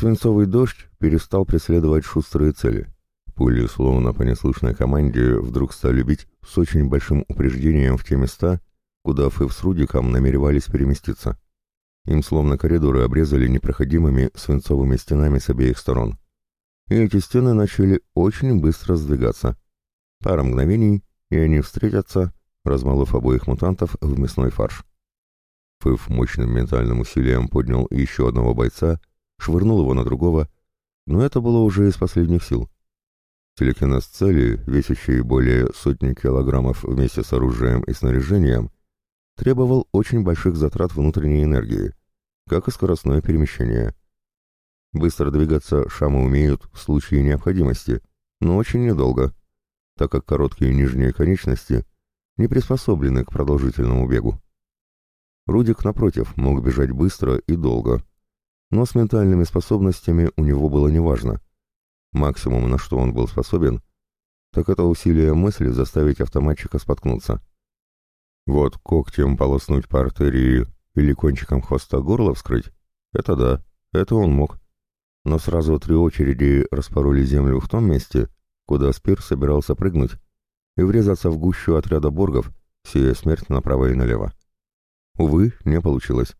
Свинцовый дождь перестал преследовать шустрые цели. Пули, словно по неслышной команде, вдруг стали бить с очень большим упреждением в те места, куда Фэв с Рудиком намеревались переместиться. Им словно коридоры обрезали непроходимыми свинцовыми стенами с обеих сторон. И эти стены начали очень быстро сдвигаться. Пара мгновений, и они встретятся, размолов обоих мутантов в мясной фарш. Фыв мощным ментальным усилием поднял еще одного бойца, швырнул его на другого, но это было уже из последних сил. Телекинез цели, весящий более сотни килограммов вместе с оружием и снаряжением, требовал очень больших затрат внутренней энергии, как и скоростное перемещение. Быстро двигаться шамы умеют в случае необходимости, но очень недолго, так как короткие нижние конечности не приспособлены к продолжительному бегу. Рудик, напротив, мог бежать быстро и долго, но с ментальными способностями у него было неважно. Максимум, на что он был способен, так это усилие мысли заставить автоматчика споткнуться. Вот когтем полоснуть по артерии или кончиком хвоста горло вскрыть — это да, это он мог. Но сразу три очереди распороли землю в том месте, куда Спир собирался прыгнуть и врезаться в гущу отряда боргов, сея смерть направо и налево. Увы, не получилось.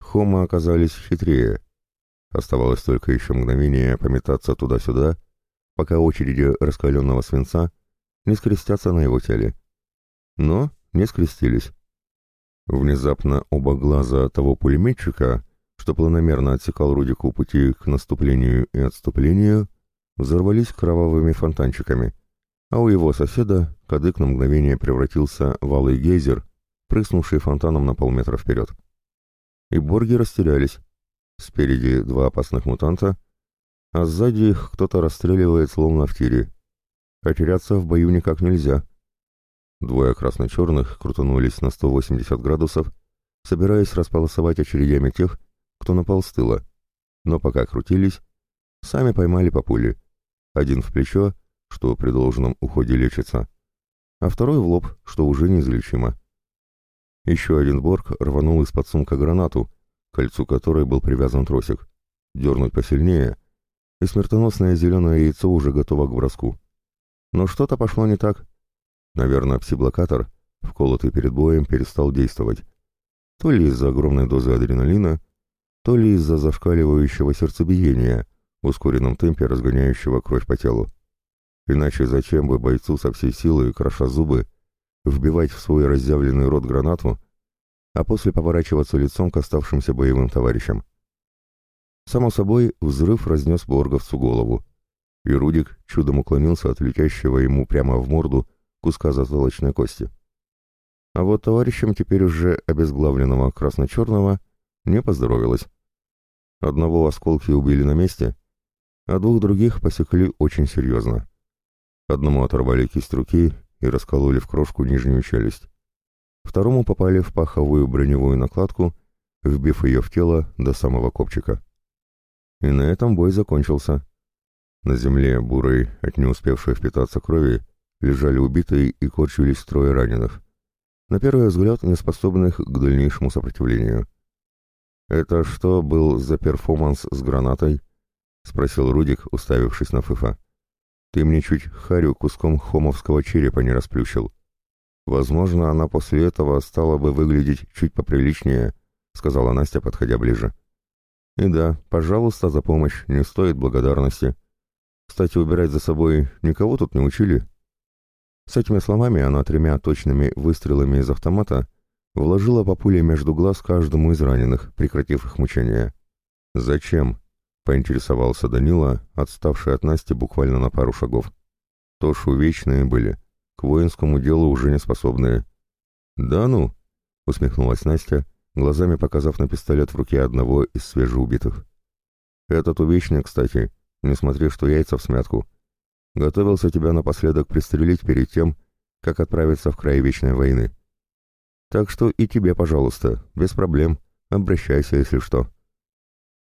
Хома оказались хитрее. Оставалось только еще мгновение пометаться туда-сюда, пока очереди раскаленного свинца не скрестятся на его теле. Но не скрестились. Внезапно оба глаза того пулеметчика, что планомерно отсекал Рудику пути к наступлению и отступлению, взорвались кровавыми фонтанчиками, а у его соседа кадык на мгновение превратился в алый гейзер, прыснувший фонтаном на полметра вперед. И борги растерялись. Спереди два опасных мутанта, а сзади их кто-то расстреливает словно в тире. А теряться в бою никак нельзя — Двое красно-черных крутанулись на 180 градусов, собираясь располосовать очередями тех, кто напал с тыла. Но пока крутились, сами поймали по пуле. Один в плечо, что при должном уходе лечится, а второй в лоб, что уже неизлечимо. Еще один борг рванул из-под сумка гранату, кольцу которой был привязан тросик. Дернуть посильнее, и смертоносное зеленое яйцо уже готово к броску. Но что-то пошло не так, Наверное, псиблокатор, вколотый перед боем, перестал действовать. То ли из-за огромной дозы адреналина, то ли из-за зашкаливающего сердцебиения, в ускоренном темпе разгоняющего кровь по телу. Иначе зачем бы бойцу со всей силы, кроша зубы, вбивать в свой разъявленный рот гранату, а после поворачиваться лицом к оставшимся боевым товарищам? Само собой, взрыв разнес Борговцу голову, и Рудик чудом уклонился от летящего ему прямо в морду куска затылочной кости. А вот товарищам теперь уже обезглавленного красно-черного не поздоровилось. Одного осколки убили на месте, а двух других посекли очень серьезно. Одному оторвали кисть руки и раскололи в крошку нижнюю челюсть. Второму попали в паховую броневую накладку, вбив ее в тело до самого копчика. И на этом бой закончился. На земле, бурой, от не успевшей впитаться крови, лежали убитые и корчились трое раненых. На первый взгляд, неспособных к дальнейшему сопротивлению. «Это что был за перформанс с гранатой?» — спросил Рудик, уставившись на Фыфа. «Ты мне чуть харю куском хомовского черепа не расплющил. Возможно, она после этого стала бы выглядеть чуть поприличнее», — сказала Настя, подходя ближе. «И да, пожалуйста, за помощь, не стоит благодарности. Кстати, убирать за собой никого тут не учили?» С этими словами она тремя точными выстрелами из автомата вложила по пуле между глаз каждому из раненых, прекратив их мучения. «Зачем?» — поинтересовался Данила, отставший от Насти буквально на пару шагов. «То ж увечные были, к воинскому делу уже не способные». «Да ну!» — усмехнулась Настя, глазами показав на пистолет в руке одного из свежеубитых. «Этот увечный, кстати, не смотри, что яйца в смятку, Готовился тебя напоследок пристрелить перед тем, как отправиться в край вечной войны. Так что и тебе, пожалуйста, без проблем, обращайся, если что».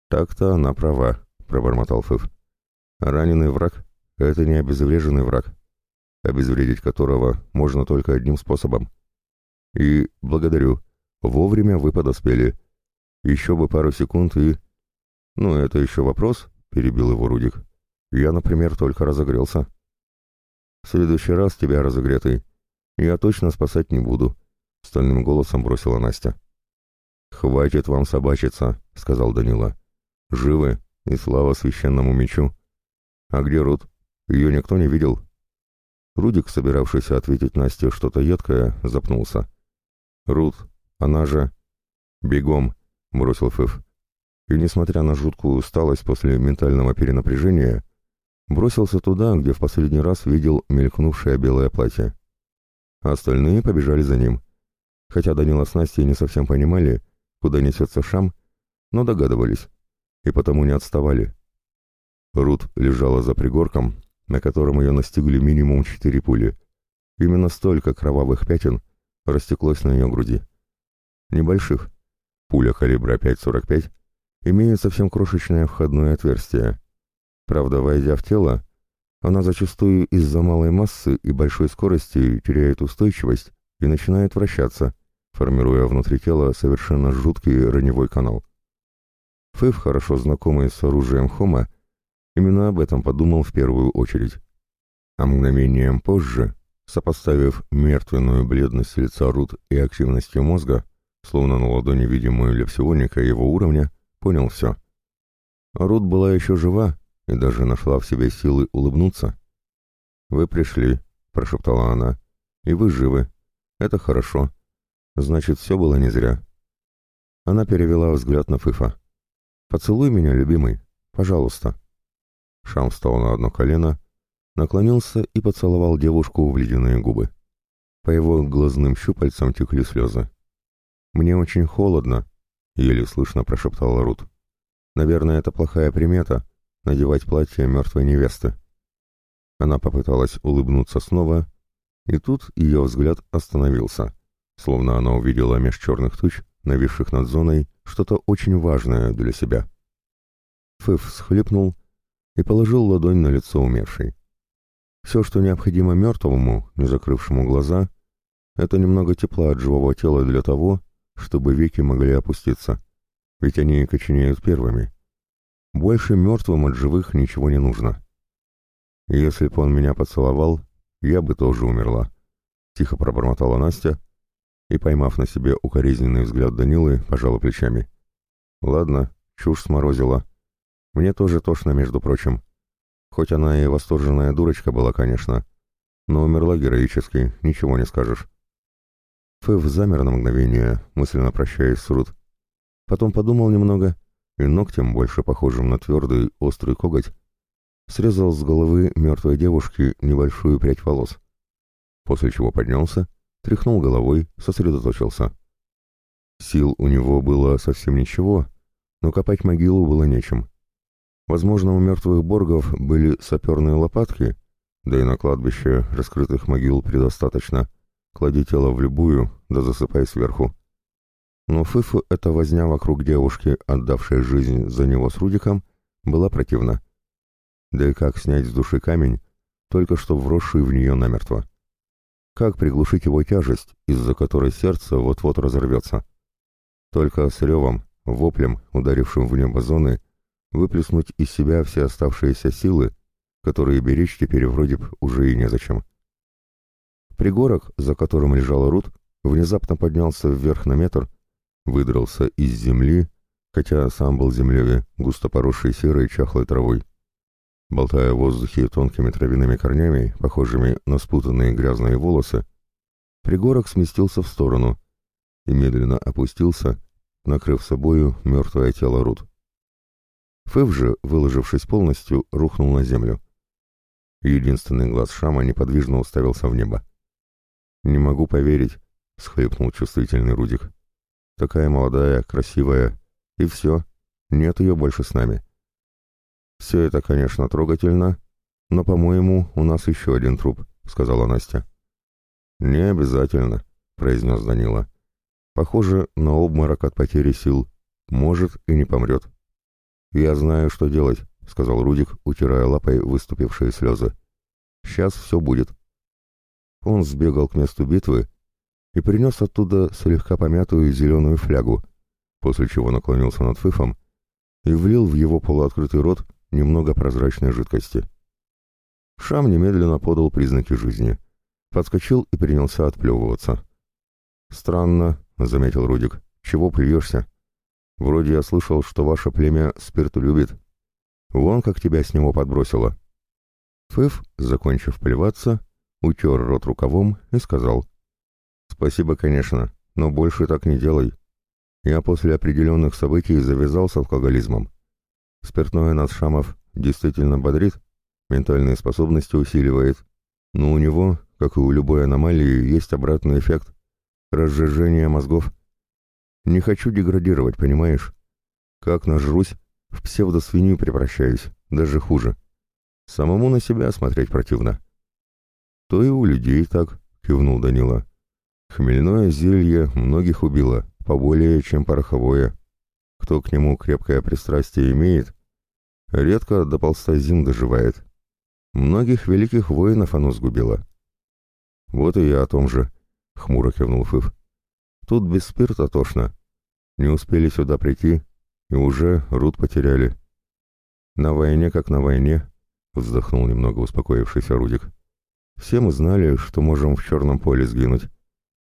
«Так-то она права», — пробормотал Фыф. «Раненый враг — это не обезвреженный враг, обезвредить которого можно только одним способом. И, благодарю, вовремя вы подоспели. Еще бы пару секунд и... Ну, это еще вопрос, перебил его Рудик. «Я, например, только разогрелся». «В следующий раз тебя разогретый. Я точно спасать не буду», — стальным голосом бросила Настя. «Хватит вам собачиться», — сказал Данила. «Живы, и слава священному мечу. А где Рут? Ее никто не видел?» Рудик, собиравшийся ответить Насте что-то едкое, запнулся. «Рут, она же...» «Бегом!» — бросил Фыф. И, несмотря на жуткую усталость после ментального перенапряжения, бросился туда, где в последний раз видел мелькнувшее белое платье. Остальные побежали за ним. Хотя Данила с Настей не совсем понимали, куда несется Шам, но догадывались, и потому не отставали. Рут лежала за пригорком, на котором ее настигли минимум четыре пули. Именно столько кровавых пятен растеклось на ее груди. Небольших. Пуля калибра 5,45 имеет совсем крошечное входное отверстие. Правда, войдя в тело, она зачастую из-за малой массы и большой скорости теряет устойчивость и начинает вращаться, формируя внутри тела совершенно жуткий раневой канал. Фэв, хорошо знакомый с оружием Хома, Именно об этом подумал в первую очередь. А мгновением позже, сопоставив мертвенную бледность лица Рут и активностью мозга, словно на ладони видимую для псионика его уровня, понял все. Рут была еще жива и даже нашла в себе силы улыбнуться. «Вы пришли», — прошептала она, — «и вы живы. Это хорошо. Значит, все было не зря». Она перевела взгляд на Фыфа. «Поцелуй меня, любимый. Пожалуйста». Шам встал на одно колено, наклонился и поцеловал девушку в ледяные губы. По его глазным щупальцам текли слезы. «Мне очень холодно», — еле слышно прошептала Рут. «Наверное, это плохая примета — надевать платье мертвой невесты». Она попыталась улыбнуться снова, и тут ее взгляд остановился, словно она увидела меж черных туч, нависших над зоной, что-то очень важное для себя. Фыф схлипнул и положил ладонь на лицо умершей. Все, что необходимо мертвому, не закрывшему глаза, это немного тепла от живого тела для того, чтобы веки могли опуститься, ведь они коченеют первыми. Больше мертвым от живых ничего не нужно. Если бы он меня поцеловал, я бы тоже умерла. Тихо пробормотала Настя и, поймав на себе укоризненный взгляд Данилы, пожала плечами. Ладно, чушь сморозила. Мне тоже тошно, между прочим. Хоть она и восторженная дурочка была, конечно, но умерла героически, ничего не скажешь. Фэв замер на мгновение, мысленно прощаясь с Рут. Потом подумал немного, и ногтем, больше похожим на твердый, острый коготь, срезал с головы мертвой девушки небольшую прядь волос. После чего поднялся, тряхнул головой, сосредоточился. Сил у него было совсем ничего, но копать могилу было нечем. Возможно, у мертвых боргов были саперные лопатки, да и на кладбище раскрытых могил предостаточно. Клади тело в любую, да засыпай сверху. Но Фыфу эта возня вокруг девушки, отдавшей жизнь за него с Рудиком, была противна. Да и как снять с души камень, только что вросший в нее намертво? Как приглушить его тяжесть, из-за которой сердце вот-вот разорвется? Только с ревом, воплем, ударившим в небо зоны, выплеснуть из себя все оставшиеся силы, которые беречь теперь вроде бы уже и незачем. Пригорок, за которым лежала Рут, внезапно поднялся вверх на метр, выдрался из земли, хотя сам был землеве, густо поросший серой чахлой травой. Болтая в воздухе тонкими травяными корнями, похожими на спутанные грязные волосы, пригорок сместился в сторону и медленно опустился, накрыв собою мертвое тело Рут. Фэв же, выложившись полностью, рухнул на землю. Единственный глаз Шама неподвижно уставился в небо. «Не могу поверить», — схлипнул чувствительный Рудик. «Такая молодая, красивая, и все, нет ее больше с нами». «Все это, конечно, трогательно, но, по-моему, у нас еще один труп», — сказала Настя. «Не обязательно», — произнес Данила. «Похоже на обморок от потери сил. Может и не помрет». «Я знаю, что делать», — сказал Рудик, утирая лапой выступившие слезы. «Сейчас все будет». Он сбегал к месту битвы и принес оттуда слегка помятую зеленую флягу, после чего наклонился над Фыфом и влил в его полуоткрытый рот немного прозрачной жидкости. Шам немедленно подал признаки жизни. Подскочил и принялся отплевываться. «Странно», — заметил Рудик. «Чего плюешься? Вроде я слышал, что ваше племя спирту любит. Вон как тебя с него подбросило». Фыф, закончив плеваться, утер рот рукавом и сказал. «Спасибо, конечно, но больше так не делай. Я после определенных событий завязал с алкоголизмом. Спиртное нас Шамов действительно бодрит, ментальные способности усиливает, но у него, как и у любой аномалии, есть обратный эффект — разжижение мозгов. Не хочу деградировать, понимаешь? Как нажрусь, в псевдосвинью превращаюсь, даже хуже. Самому на себя смотреть противно. То и у людей так, кивнул Данила. Хмельное зелье многих убило, поболее, чем пороховое. Кто к нему крепкое пристрастие имеет, редко до полста зим доживает. Многих великих воинов оно сгубило. Вот и я о том же, — хмуро кивнул Фыв. Тут без спирта тошно. Не успели сюда прийти, и уже руд потеряли. На войне как на войне, — вздохнул немного успокоившийся Рудик. Все мы знали, что можем в черном поле сгинуть,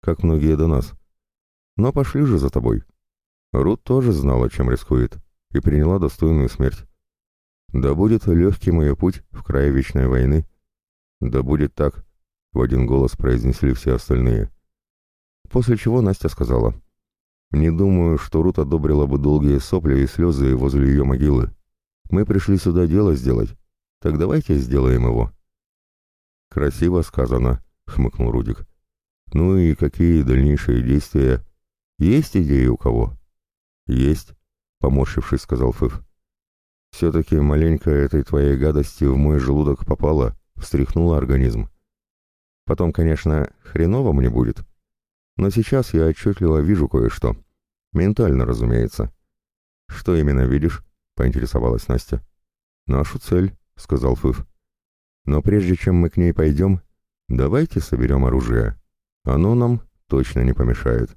как многие до нас. Но пошли же за тобой. Рут тоже знала, чем рискует, и приняла достойную смерть. Да будет легким ее путь в край вечной войны. Да будет так, — в один голос произнесли все остальные. После чего Настя сказала, «Не думаю, что Рут одобрила бы долгие сопли и слезы возле ее могилы. Мы пришли сюда дело сделать, так давайте сделаем его». «Красиво сказано», — хмыкнул Рудик. «Ну и какие дальнейшие действия? Есть идеи у кого?» «Есть», — поморщившись, сказал Фыф. «Все-таки маленько этой твоей гадости в мой желудок попало», — встряхнула организм. «Потом, конечно, хреново мне будет. Но сейчас я отчетливо вижу кое-что. Ментально, разумеется». «Что именно видишь?» — поинтересовалась Настя. «Нашу цель», — сказал Фыф. Но прежде чем мы к ней пойдем, давайте соберем оружие. Оно нам точно не помешает.